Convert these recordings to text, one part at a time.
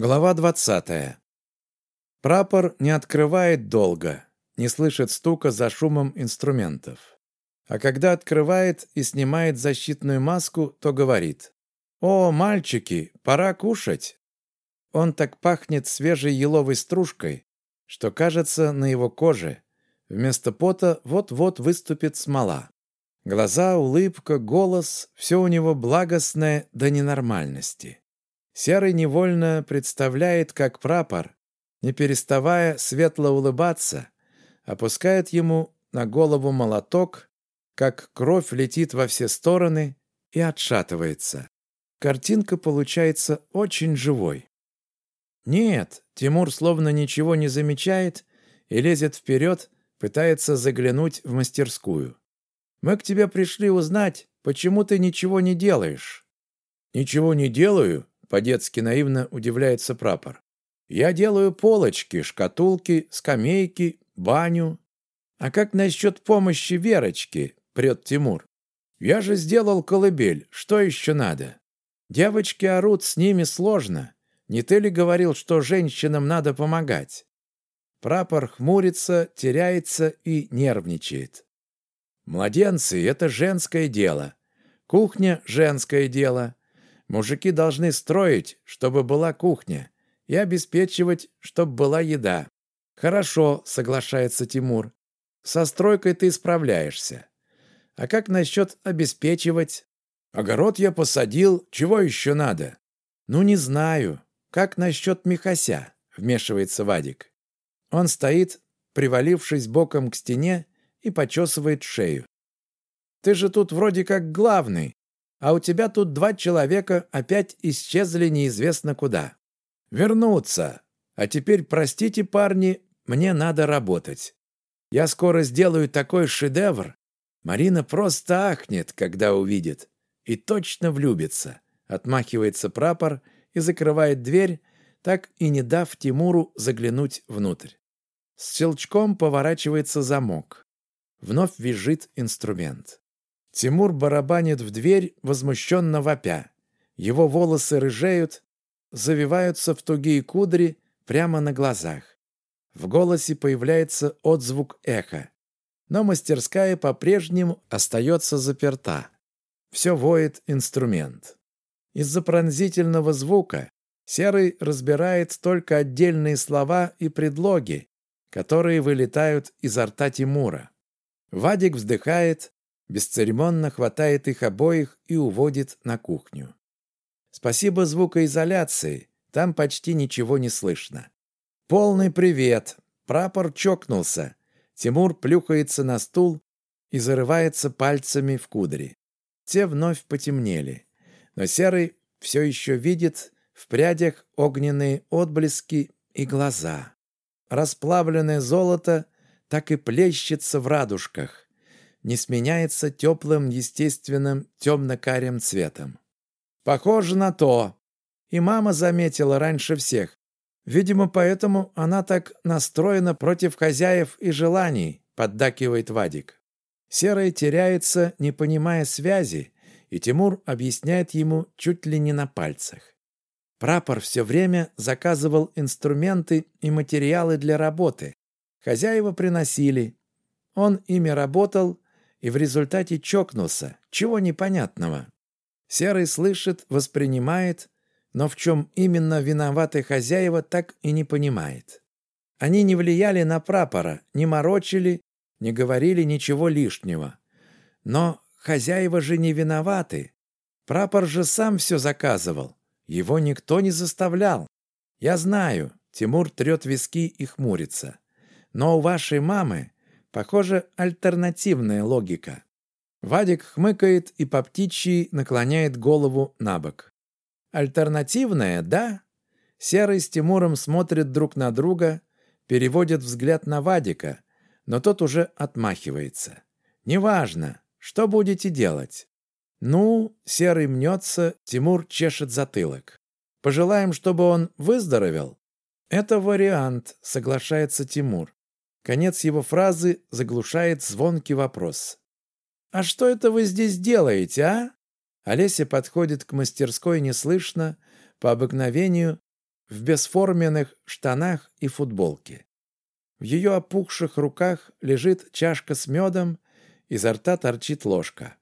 Глава 20. Прапор не открывает долго, не слышит стука за шумом инструментов. А когда открывает и снимает защитную маску, то говорит «О, мальчики, пора кушать!» Он так пахнет свежей еловой стружкой, что кажется на его коже. Вместо пота вот-вот выступит смола. Глаза, улыбка, голос – все у него благостное до ненормальности. Серый невольно представляет, как прапор, не переставая светло улыбаться, опускает ему на голову молоток, как кровь летит во все стороны и отшатывается. Картинка получается очень живой. Нет, Тимур словно ничего не замечает и лезет вперед, пытается заглянуть в мастерскую. «Мы к тебе пришли узнать, почему ты ничего не делаешь». «Ничего не делаю? По-детски наивно удивляется прапор. «Я делаю полочки, шкатулки, скамейки, баню. А как насчет помощи Верочке?» — прет Тимур. «Я же сделал колыбель. Что еще надо?» «Девочки орут, с ними сложно. Не ты ли говорил, что женщинам надо помогать?» Прапор хмурится, теряется и нервничает. «Младенцы — это женское дело. Кухня — женское дело. Мужики должны строить, чтобы была кухня, и обеспечивать, чтобы была еда. Хорошо, соглашается Тимур. Со стройкой ты справляешься. А как насчет обеспечивать? Огород я посадил, чего еще надо? Ну, не знаю. Как насчет Михася? Вмешивается Вадик. Он стоит, привалившись боком к стене, и почесывает шею. Ты же тут вроде как главный, а у тебя тут два человека опять исчезли неизвестно куда. Вернуться. А теперь, простите, парни, мне надо работать. Я скоро сделаю такой шедевр. Марина просто ахнет, когда увидит. И точно влюбится. Отмахивается прапор и закрывает дверь, так и не дав Тимуру заглянуть внутрь. С щелчком поворачивается замок. Вновь визжит инструмент. Тимур барабанит в дверь, возмущенно вопя. Его волосы рыжеют, завиваются в тугие кудри прямо на глазах. В голосе появляется отзвук эха. Но мастерская по-прежнему остается заперта. Все воет инструмент. Из-за пронзительного звука Серый разбирает только отдельные слова и предлоги, которые вылетают изо рта Тимура. Вадик вздыхает, бесцеремонно хватает их обоих и уводит на кухню. Спасибо звукоизоляции, там почти ничего не слышно. Полный привет. Прапор чокнулся. Тимур плюхается на стул и зарывается пальцами в кудри. Те вновь потемнели. Но Серый все еще видит в прядях огненные отблески и глаза. Расплавленное золото так и плещется в радужках не сменяется теплым, естественным темно-карим цветом. Похоже на то. И мама заметила раньше всех. Видимо, поэтому она так настроена против хозяев и желаний, поддакивает Вадик. Серый теряется, не понимая связи, и Тимур объясняет ему чуть ли не на пальцах. Прапор все время заказывал инструменты и материалы для работы. Хозяева приносили. Он ими работал, и в результате чокнулся. Чего непонятного? Серый слышит, воспринимает, но в чем именно виноваты хозяева, так и не понимает. Они не влияли на прапора, не морочили, не говорили ничего лишнего. Но хозяева же не виноваты. Прапор же сам все заказывал. Его никто не заставлял. Я знаю, Тимур трет виски и хмурится. Но у вашей мамы Похоже, альтернативная логика. Вадик хмыкает и по птичьи наклоняет голову на бок. Альтернативная, да? Серый с Тимуром смотрят друг на друга, переводят взгляд на Вадика, но тот уже отмахивается. «Неважно. Что будете делать?» «Ну...» — Серый мнется, Тимур чешет затылок. «Пожелаем, чтобы он выздоровел?» «Это вариант», — соглашается Тимур. Конец его фразы заглушает звонкий вопрос. «А что это вы здесь делаете, а?» Олеся подходит к мастерской неслышно, по обыкновению, в бесформенных штанах и футболке. В ее опухших руках лежит чашка с медом, изо рта торчит ложка.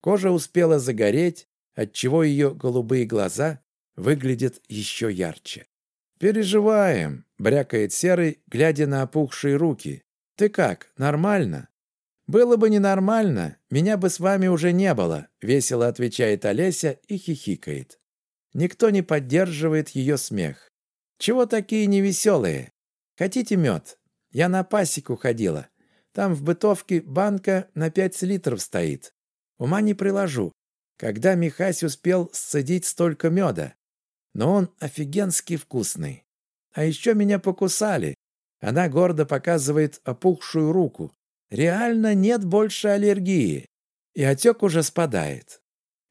Кожа успела загореть, отчего ее голубые глаза выглядят еще ярче. «Переживаем», — брякает Серый, глядя на опухшие руки. «Ты как, нормально?» «Было бы ненормально, меня бы с вами уже не было», — весело отвечает Олеся и хихикает. Никто не поддерживает ее смех. «Чего такие невеселые? Хотите мед? Я на пасеку ходила. Там в бытовке банка на пять литров стоит. Ума не приложу. Когда Михась успел сцедить столько меда? Но он офигенски вкусный. А еще меня покусали. Она гордо показывает опухшую руку. Реально нет больше аллергии. И отек уже спадает.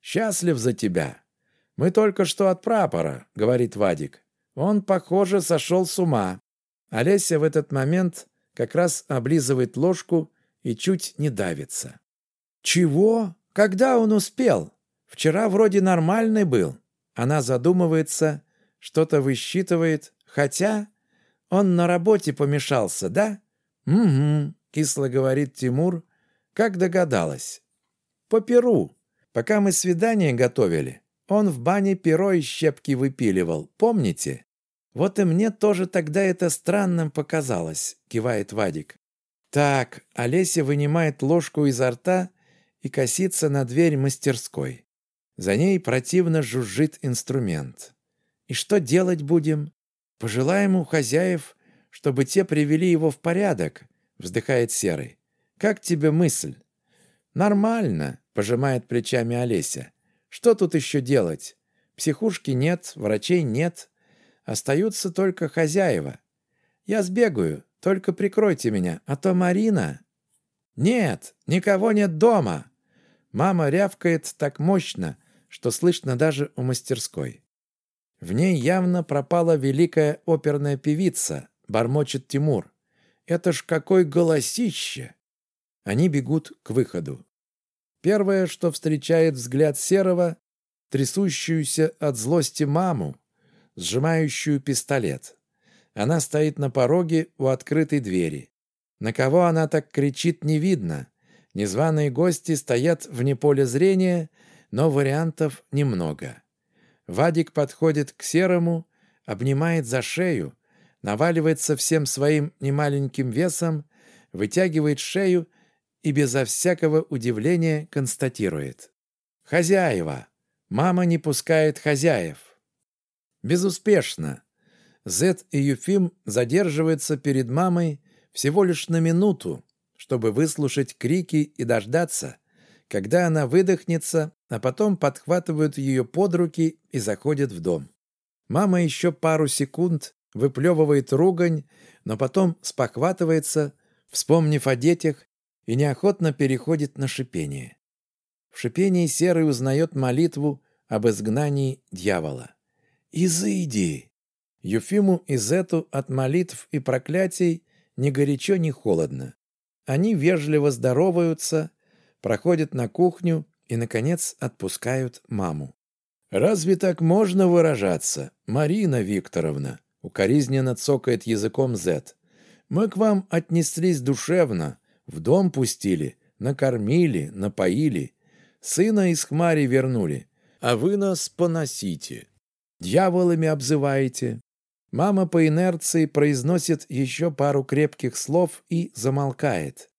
Счастлив за тебя. Мы только что от прапора, говорит Вадик. Он, похоже, сошел с ума. Олеся в этот момент как раз облизывает ложку и чуть не давится. «Чего? Когда он успел? Вчера вроде нормальный был». Она задумывается, что-то высчитывает, хотя он на работе помешался, да? «Угу», — кисло говорит Тимур, как догадалась. «По перу. Пока мы свидание готовили, он в бане перо и щепки выпиливал, помните? Вот и мне тоже тогда это странным показалось, кивает Вадик. Так, Олеся вынимает ложку изо рта и косится на дверь мастерской. За ней противно жужжит инструмент. И что делать будем? Пожелаем у хозяев, чтобы те привели его в порядок, вздыхает Серый. Как тебе мысль? Нормально, пожимает плечами Олеся. Что тут еще делать? Психушки нет, врачей нет. Остаются только хозяева. Я сбегаю, только прикройте меня, а то Марина... Нет, никого нет дома. Мама рявкает так мощно, что слышно даже у мастерской. В ней явно пропала великая оперная певица, бормочет Тимур. Это ж какой голосище! Они бегут к выходу. Первое, что встречает взгляд Серого, трясущуюся от злости маму, сжимающую пистолет. Она стоит на пороге у открытой двери. На кого она так кричит, не видно. Незваные гости стоят вне поля зрения, но вариантов немного. Вадик подходит к Серому, обнимает за шею, наваливается всем своим немаленьким весом, вытягивает шею и безо всякого удивления констатирует. «Хозяева! Мама не пускает хозяев!» Безуспешно. Зет и Юфим задерживаются перед мамой всего лишь на минуту, чтобы выслушать крики и дождаться, когда она выдохнется, а потом подхватывают ее под руки и заходят в дом. Мама еще пару секунд выплевывает ругань, но потом спохватывается, вспомнив о детях и неохотно переходит на шипение. В шипении Серый узнает молитву об изгнании дьявола. «Изыди!» Юфиму и Зету от молитв и проклятий ни горячо, ни холодно. Они вежливо здороваются, проходят на кухню и, наконец, отпускают маму. «Разве так можно выражаться, Марина Викторовна?» укоризненно цокает языком Зет. «Мы к вам отнеслись душевно, в дом пустили, накормили, напоили. Сына из хмари вернули, а вы нас поносите. Дьяволами обзываете. Мама по инерции произносит еще пару крепких слов и замолкает.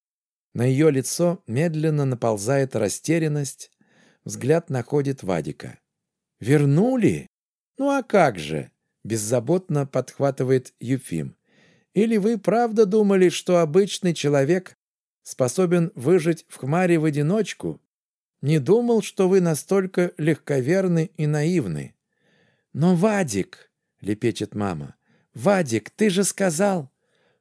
На ее лицо медленно наползает растерянность, взгляд находит Вадика. «Вернули? Ну а как же?» – беззаботно подхватывает Юфим. «Или вы правда думали, что обычный человек способен выжить в хмаре в одиночку, не думал, что вы настолько легковерны и наивны. Но, Вадик, — лепечет мама, — Вадик, ты же сказал...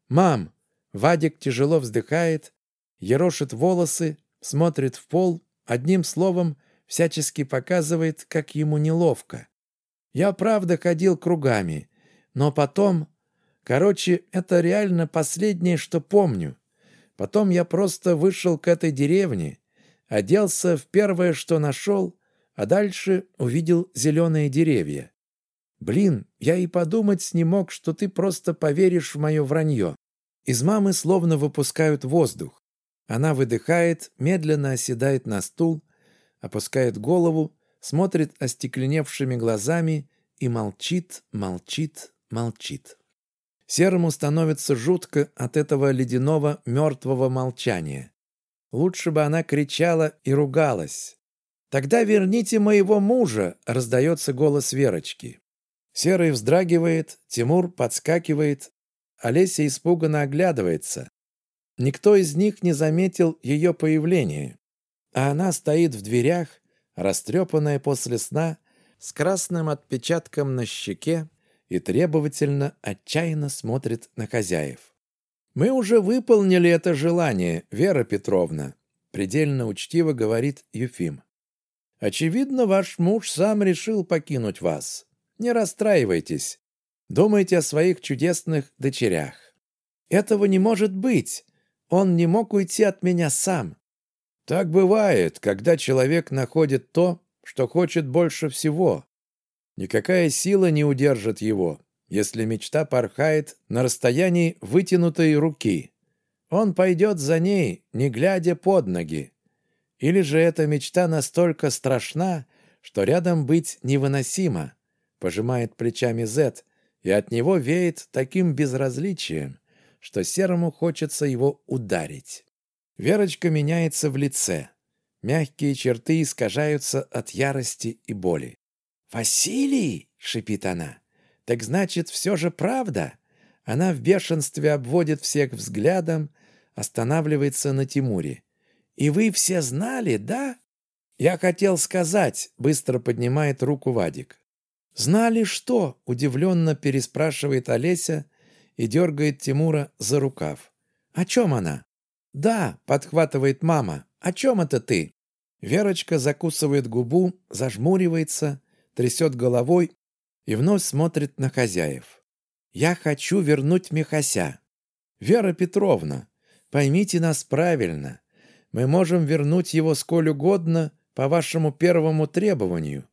Мам, Вадик тяжело вздыхает, ерошит волосы, смотрит в пол, одним словом, всячески показывает, как ему неловко. Я правда ходил кругами, но потом... Короче, это реально последнее, что помню. Потом я просто вышел к этой деревне, оделся в первое, что нашел, а дальше увидел зеленые деревья. Блин, я и подумать не мог, что ты просто поверишь в мое вранье. Из мамы словно выпускают воздух. Она выдыхает, медленно оседает на стул, опускает голову, смотрит остекленевшими глазами и молчит, молчит, молчит. Серому становится жутко от этого ледяного мертвого молчания. Лучше бы она кричала и ругалась. «Тогда верните моего мужа!» — раздается голос Верочки. Серый вздрагивает, Тимур подскакивает, Олеся испуганно оглядывается. Никто из них не заметил ее появления, а она стоит в дверях, растрепанная после сна, с красным отпечатком на щеке и требовательно, отчаянно смотрит на хозяев. «Мы уже выполнили это желание, Вера Петровна», предельно учтиво говорит Юфим. «Очевидно, ваш муж сам решил покинуть вас. Не расстраивайтесь. Думайте о своих чудесных дочерях. Этого не может быть. Он не мог уйти от меня сам. Так бывает, когда человек находит то, что хочет больше всего. Никакая сила не удержит его, если мечта порхает на расстоянии вытянутой руки. Он пойдет за ней, не глядя под ноги. Или же эта мечта настолько страшна, что рядом быть невыносимо, пожимает плечами Зет, и от него веет таким безразличием, что Серому хочется его ударить. Верочка меняется в лице. Мягкие черты искажаются от ярости и боли. «Василий!» — шипит она. «Так значит, все же правда?» Она в бешенстве обводит всех взглядом, останавливается на Тимуре. «И вы все знали, да?» «Я хотел сказать», — быстро поднимает руку Вадик. «Знали что?» — удивленно переспрашивает Олеся и дергает Тимура за рукав. «О чем она?» «Да», — подхватывает мама. «О чем это ты?» Верочка закусывает губу, зажмуривается, трясет головой и вновь смотрит на хозяев. «Я хочу вернуть Михася. Вера Петровна, поймите нас правильно. Мы можем вернуть его сколь угодно по вашему первому требованию.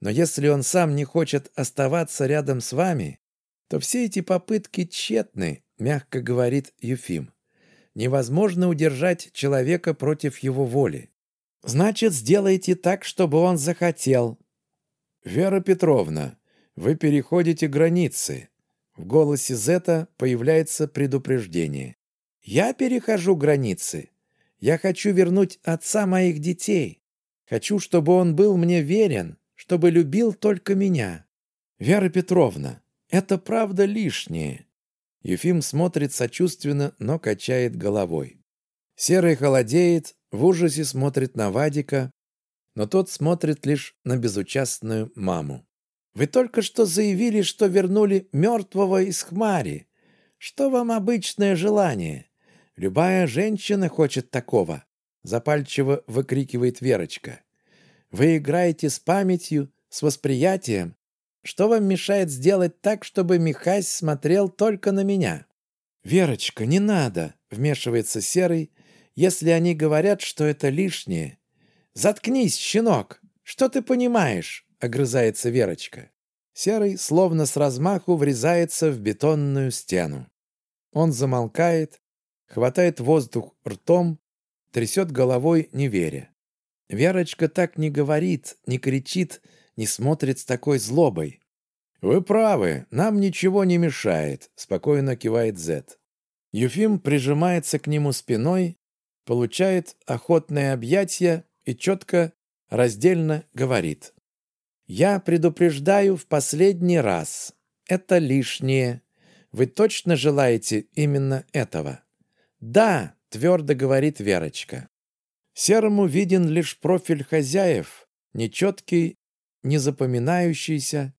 Но если он сам не хочет оставаться рядом с вами, то все эти попытки тщетны, мягко говорит Юфим. Невозможно удержать человека против его воли. Значит, сделайте так, чтобы он захотел. Вера Петровна, вы переходите границы. В голосе Зета появляется предупреждение. Я перехожу границы. Я хочу вернуть отца моих детей. Хочу, чтобы он был мне верен, чтобы любил только меня. Вера Петровна, это правда лишнее. Ефим смотрит сочувственно, но качает головой. Серый холодеет, в ужасе смотрит на Вадика, но тот смотрит лишь на безучастную маму. «Вы только что заявили, что вернули мертвого из хмари. Что вам обычное желание? Любая женщина хочет такого», — запальчиво выкрикивает Верочка. «Вы играете с памятью, с восприятием, что вам мешает сделать так, чтобы Михась смотрел только на меня?» «Верочка, не надо!» — вмешивается Серый, если они говорят, что это лишнее. «Заткнись, щенок! Что ты понимаешь?» — огрызается Верочка. Серый словно с размаху врезается в бетонную стену. Он замолкает, хватает воздух ртом, трясет головой, не веря. Верочка так не говорит, не кричит, не смотрит с такой злобой. «Вы правы, нам ничего не мешает», — спокойно кивает Зет. Юфим прижимается к нему спиной, получает охотное объятие и четко, раздельно говорит. «Я предупреждаю в последний раз. Это лишнее. Вы точно желаете именно этого?» «Да», — твердо говорит Верочка. Серому виден лишь профиль хозяев, нечеткий не запоминающийся,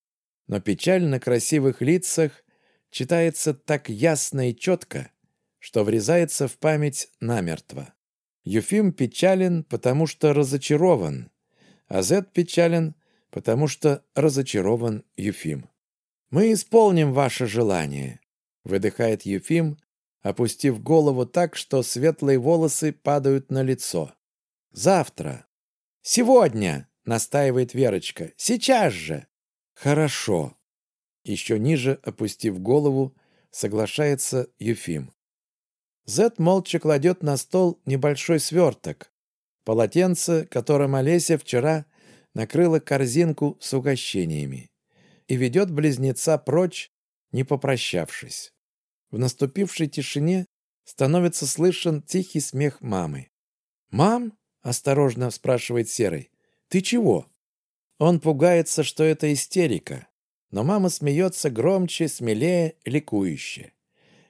но печаль на красивых лицах читается так ясно и четко, что врезается в память намертво. Юфим печален, потому что разочарован, а Зет печален, потому что разочарован Юфим. «Мы исполним ваше желание», — выдыхает Юфим, опустив голову так, что светлые волосы падают на лицо. «Завтра». «Сегодня», — настаивает Верочка. «Сейчас же!» «Хорошо». Еще ниже, опустив голову, соглашается Юфим. Зет молча кладет на стол небольшой сверток. Полотенце, которым Олеся вчера накрыла корзинку с угощениями. И ведет близнеца прочь, не попрощавшись. В наступившей тишине становится слышен тихий смех мамы. «Мам?» – осторожно спрашивает Серый. «Ты чего?» Он пугается, что это истерика, но мама смеется громче, смелее, ликующе.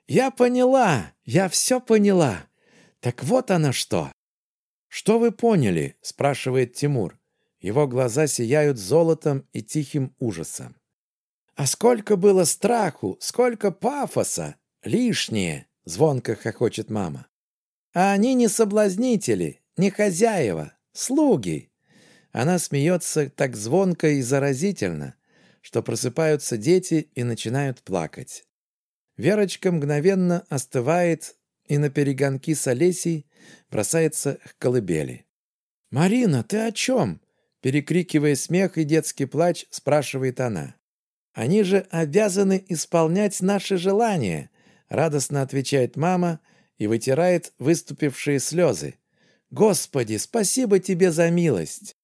«Я поняла! Я все поняла! Так вот оно что!» «Что вы поняли?» – спрашивает Тимур. Его глаза сияют золотом и тихим ужасом. «А сколько было страху, сколько пафоса! Лишнее!» – звонко хохочет мама. «А они не соблазнители, не хозяева, слуги!» Она смеется так звонко и заразительно, что просыпаются дети и начинают плакать. Верочка мгновенно остывает и на перегонки с Олесей бросается к колыбели. «Марина, ты о чем?» Перекрикивая смех и детский плач, спрашивает она. «Они же обязаны исполнять наши желания», радостно отвечает мама и вытирает выступившие слезы. «Господи, спасибо тебе за милость!»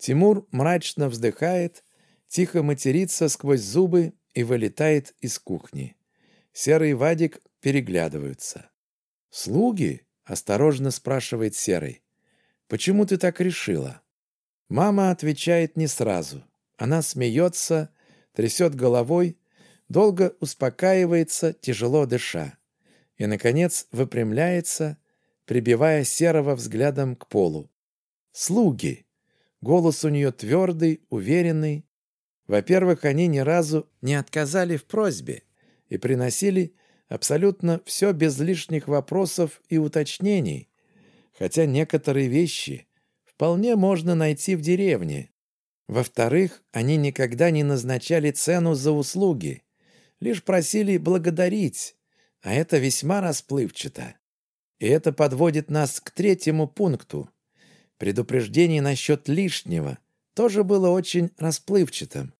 Тимур мрачно вздыхает, тихо матерится сквозь зубы и вылетает из кухни. Серый и Вадик переглядываются. «Слуги?» — осторожно спрашивает Серый. «Почему ты так решила?» Мама отвечает не сразу. Она смеется, трясет головой, долго успокаивается, тяжело дыша. И, наконец, выпрямляется, прибивая Серого взглядом к полу. «Слуги!» Голос у нее твердый, уверенный. Во-первых, они ни разу не отказали в просьбе и приносили абсолютно все без лишних вопросов и уточнений, хотя некоторые вещи вполне можно найти в деревне. Во-вторых, они никогда не назначали цену за услуги, лишь просили благодарить, а это весьма расплывчато. И это подводит нас к третьему пункту. Предупреждение насчет лишнего тоже было очень расплывчатым.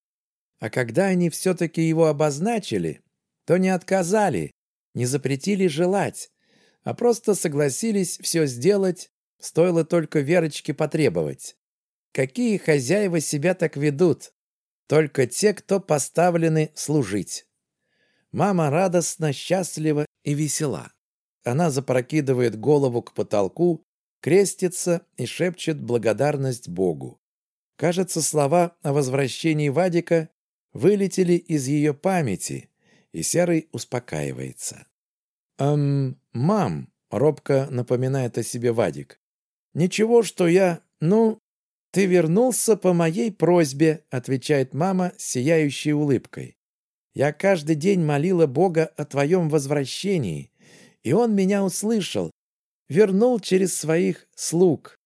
А когда они все-таки его обозначили, то не отказали, не запретили желать, а просто согласились все сделать, стоило только Верочке потребовать. Какие хозяева себя так ведут? Только те, кто поставлены служить. Мама радостно, счастлива и весела. Она запрокидывает голову к потолку крестится и шепчет благодарность Богу. Кажется, слова о возвращении Вадика вылетели из ее памяти, и Серый успокаивается. «Эм, мам», — робко напоминает о себе Вадик. «Ничего, что я... Ну, ты вернулся по моей просьбе», — отвечает мама с сияющей улыбкой. «Я каждый день молила Бога о твоем возвращении, и он меня услышал вернул через своих слуг.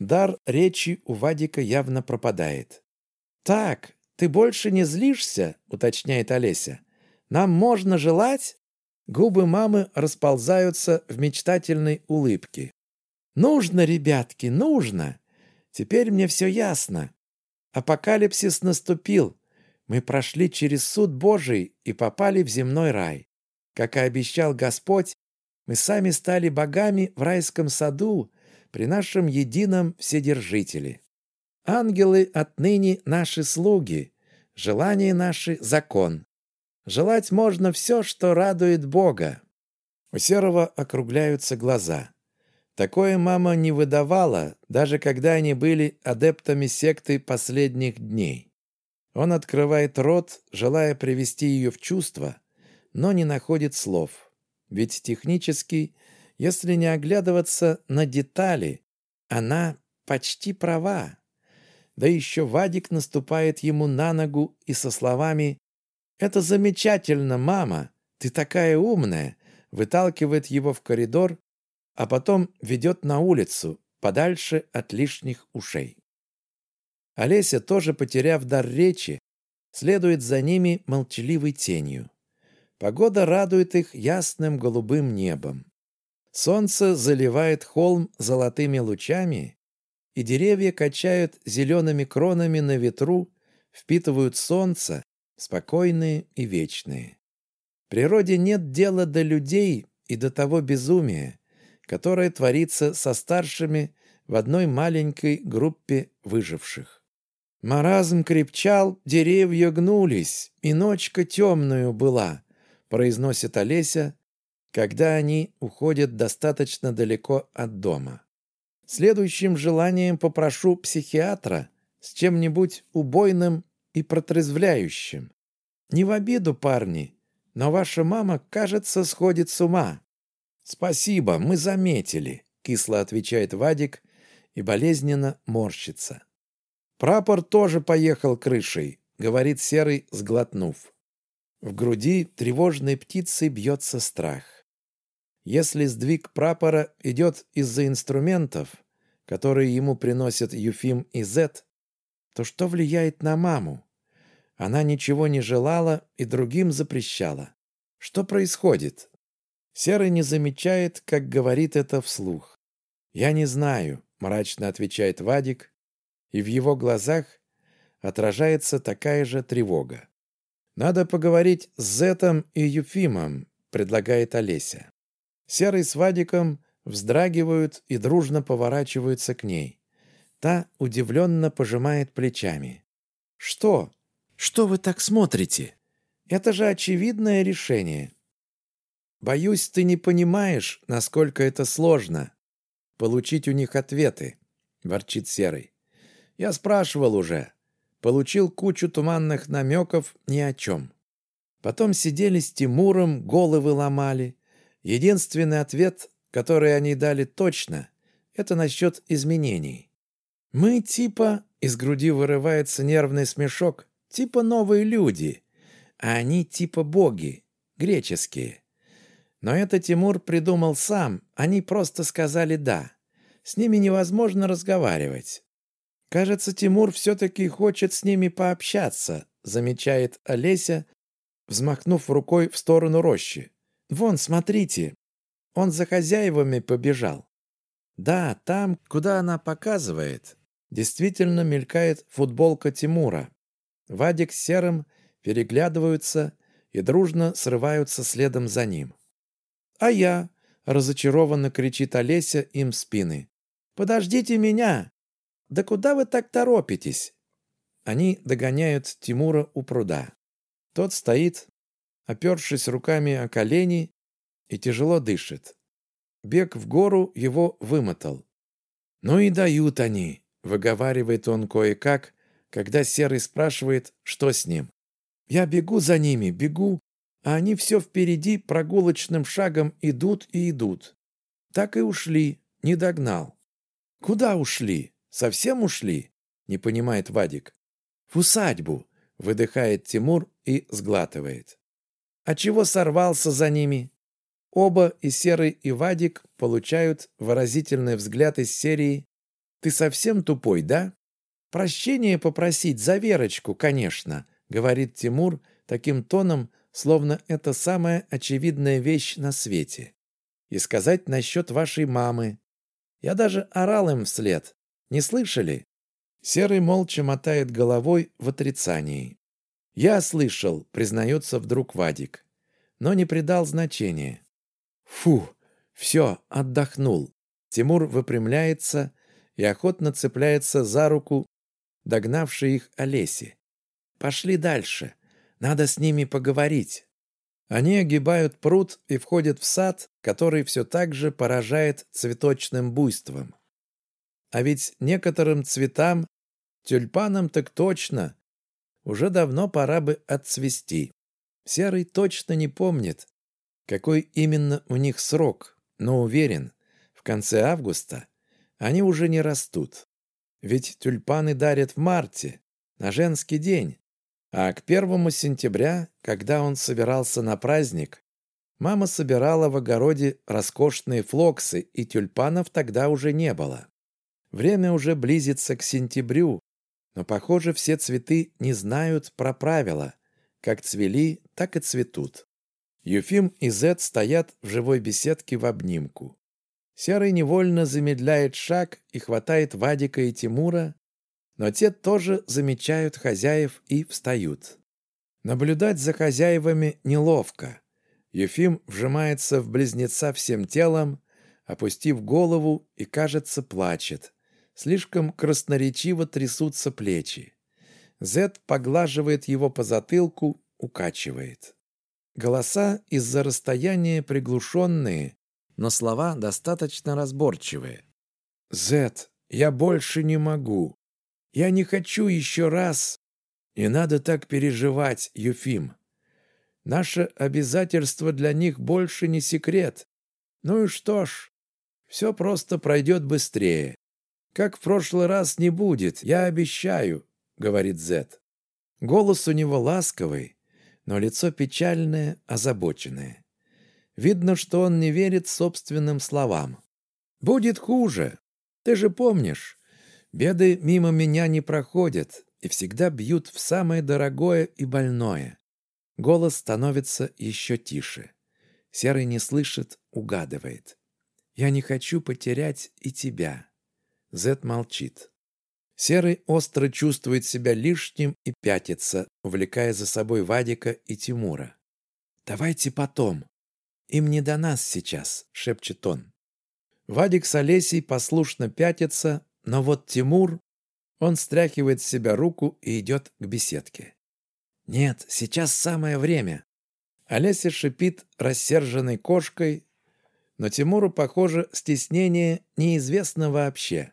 Дар речи у Вадика явно пропадает. «Так, ты больше не злишься?» — уточняет Олеся. «Нам можно желать?» Губы мамы расползаются в мечтательной улыбке. «Нужно, ребятки, нужно! Теперь мне все ясно. Апокалипсис наступил. Мы прошли через суд Божий и попали в земной рай. Как и обещал Господь, мы сами стали богами в райском саду при нашем едином Вседержителе. Ангелы отныне наши слуги, желания наши — закон. Желать можно все, что радует Бога. У Серого округляются глаза. Такое мама не выдавала, даже когда они были адептами секты последних дней. Он открывает рот, желая привести ее в чувство, но не находит слов. Ведь технически, если не оглядываться на детали, она почти права. Да еще Вадик наступает ему на ногу и со словами «Это замечательно, мама! Ты такая умная!» выталкивает его в коридор, а потом ведет на улицу, подальше от лишних ушей. Олеся, тоже потеряв дар речи, следует за ними молчаливой тенью. Погода радует их ясным голубым небом. Солнце заливает холм золотыми лучами, и деревья качают зелеными кронами на ветру, впитывают солнце, спокойные и вечные. Природе нет дела до людей и до того безумия, которое творится со старшими в одной маленькой группе выживших. «Маразм крепчал, деревья гнулись, и ночка темную была», произносит Олеся, когда они уходят достаточно далеко от дома. Следующим желанием попрошу психиатра с чем-нибудь убойным и протрезвляющим. Не в обиду, парни, но ваша мама, кажется, сходит с ума. Спасибо, мы заметили, кисло отвечает Вадик и болезненно морщится. Прапор тоже поехал крышей, говорит Серый, сглотнув. В груди тревожной птицей бьется страх. Если сдвиг прапора идет из-за инструментов, которые ему приносят Юфим и Зет, то что влияет на маму? Она ничего не желала и другим запрещала. Что происходит? Серый не замечает, как говорит это вслух. «Я не знаю», — мрачно отвечает Вадик, и в его глазах отражается такая же тревога. «Надо поговорить с Зетом и Юфимом», — предлагает Олеся. Серый с Вадиком вздрагивают и дружно поворачиваются к ней. Та удивленно пожимает плечами. «Что? Что вы так смотрите? Это же очевидное решение. Боюсь, ты не понимаешь, насколько это сложно. Получить у них ответы», — ворчит Серый. «Я спрашивал уже. Получил кучу туманных намеков ни о чем. Потом сидели с Тимуром, головы ломали. Единственный ответ, который они дали точно, это насчет изменений. Мы типа, из груди вырывается нервный смешок, типа новые люди, а они типа боги, греческие. Но это Тимур придумал сам, они просто сказали «да». С ними невозможно разговаривать. «Кажется, Тимур все-таки хочет с ними пообщаться», замечает Олеся, взмахнув рукой в сторону рощи. «Вон, смотрите, он за хозяевами побежал». Да, там, куда она показывает, действительно мелькает футболка Тимура. Вадик с Серым переглядываются и дружно срываются следом за ним. «А я!» — разочарованно кричит Олеся им в спины. «Подождите меня! Да куда вы так торопитесь?» Они догоняют Тимура у пруда. Тот стоит, опершись руками о колени, и тяжело дышит. Бег в гору его вымотал. «Ну и дают они», — выговаривает он кое-как, когда Серый спрашивает, что с ним. «Я бегу за ними, бегу, а они все впереди прогулочным шагом идут и идут. Так и ушли, не догнал». «Куда ушли? Совсем ушли?» — не понимает Вадик. «В усадьбу», — выдыхает Тимур и сглатывает. «А чего сорвался за ними?» Оба, и Серый, и Вадик, получают выразительный взгляд из серии «Ты совсем тупой, да?» «Прощение попросить за Верочку, конечно», — говорит Тимур таким тоном, словно это самая очевидная вещь на свете. «И сказать насчет вашей мамы. Я даже орал им вслед. Не слышали?» Серый молча мотает головой в отрицании. «Я слышал», — признается вдруг Вадик, но не придал значения. «Фу, все, отдохнул». Тимур выпрямляется и охотно цепляется за руку догнавшей их Олеси. «Пошли дальше. Надо с ними поговорить». Они огибают пруд и входят в сад, который все так же поражает цветочным буйством. А ведь некоторым цветам, тюльпанам так точно, уже давно пора бы отцвести. Серый точно не помнит, какой именно у них срок, но уверен, в конце августа они уже не растут. Ведь тюльпаны дарят в марте, на женский день. А к первому сентября, когда он собирался на праздник, мама собирала в огороде роскошные флоксы, и тюльпанов тогда уже не было. Время уже близится к сентябрю, но, похоже, все цветы не знают про правила. Как цвели, так и цветут. Юфим и Зет стоят в живой беседке в обнимку. Серый невольно замедляет шаг и хватает Вадика и Тимура, но те тоже замечают хозяев и встают. Наблюдать за хозяевами неловко. Ефим вжимается в близнеца всем телом, опустив голову и, кажется, плачет. Слишком красноречиво трясутся плечи. Зет поглаживает его по затылку, укачивает. Голоса из-за расстояния приглушенные, но слова достаточно разборчивые. «Зет, я больше не могу. Я не хочу еще раз. Не надо так переживать, Юфим. Наше обязательство для них больше не секрет. Ну и что ж, все просто пройдет быстрее. Как в прошлый раз не будет, я обещаю, говорит Зет. Голос у него ласковый, но лицо печальное, озабоченное. Видно, что он не верит собственным словам. «Будет хуже. Ты же помнишь, беды мимо меня не проходят и всегда бьют в самое дорогое и больное». Голос становится еще тише. Серый не слышит, угадывает. «Я не хочу потерять и тебя». Зет молчит. Серый остро чувствует себя лишним и пятится, увлекая за собой Вадика и Тимура. «Давайте потом», «Им не до нас сейчас», — шепчет он. Вадик с Олесей послушно пятится, но вот Тимур... Он стряхивает с себя руку и идет к беседке. «Нет, сейчас самое время». Олеся шипит рассерженной кошкой, но Тимуру, похоже, стеснение неизвестно вообще.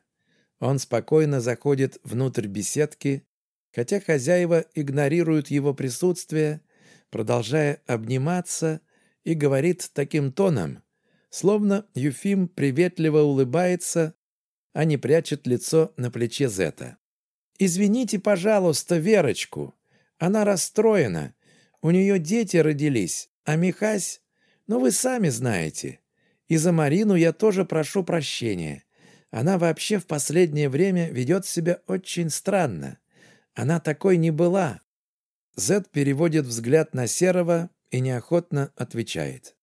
Он спокойно заходит внутрь беседки, хотя хозяева игнорируют его присутствие, продолжая обниматься и говорит таким тоном, словно Юфим приветливо улыбается, а не прячет лицо на плече Зета. «Извините, пожалуйста, Верочку. Она расстроена. У нее дети родились, а Михась... Ну, вы сами знаете. И за Марину я тоже прошу прощения. Она вообще в последнее время ведет себя очень странно. Она такой не была». Зет переводит взгляд на Серого, и неохотно отвечает.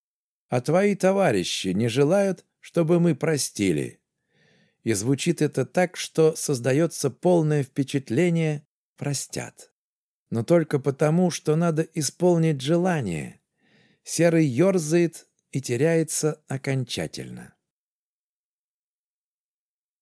«А твои товарищи не желают, чтобы мы простили?» И звучит это так, что создается полное впечатление «простят». Но только потому, что надо исполнить желание. Серый ерзает и теряется окончательно.